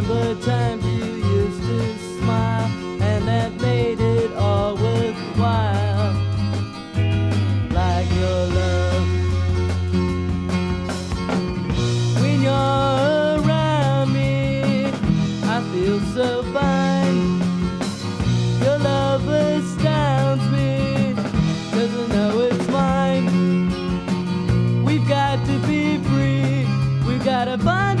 remember times you used to smile, and that made it all worthwhile, like your love. When you're around me, I feel so fine. Your love astounds me, cause I know it's mine. We've got to be free, we've gotta find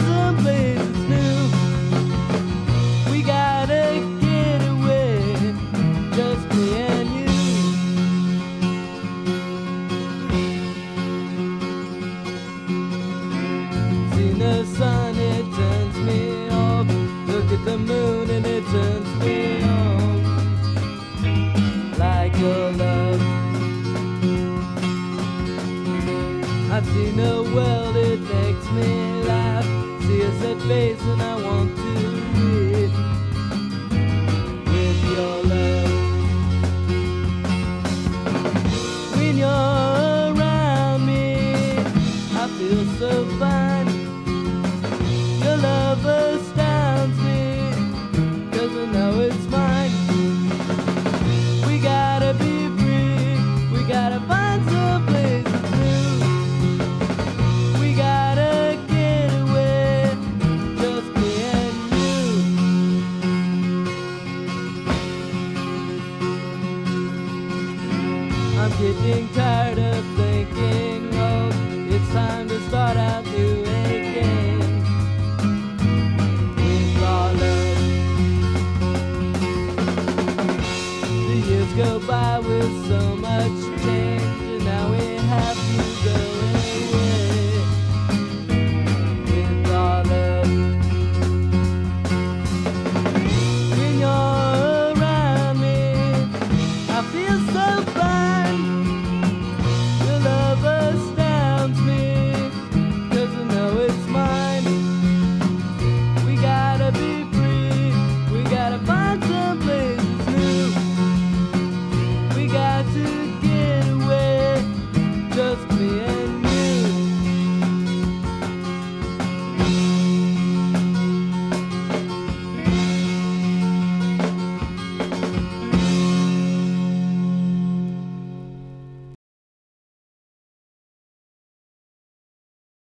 The sun, it turns me off. Look at the moon and it turns me on. Like your love. I see no world, it makes me laugh. See a sad face and I want to read with your love. When you're around me, I feel so fine. I'm getting tired of thinking, oh, it's time to start out new again. With our love. The years go by with so much change, and now we have goodbye.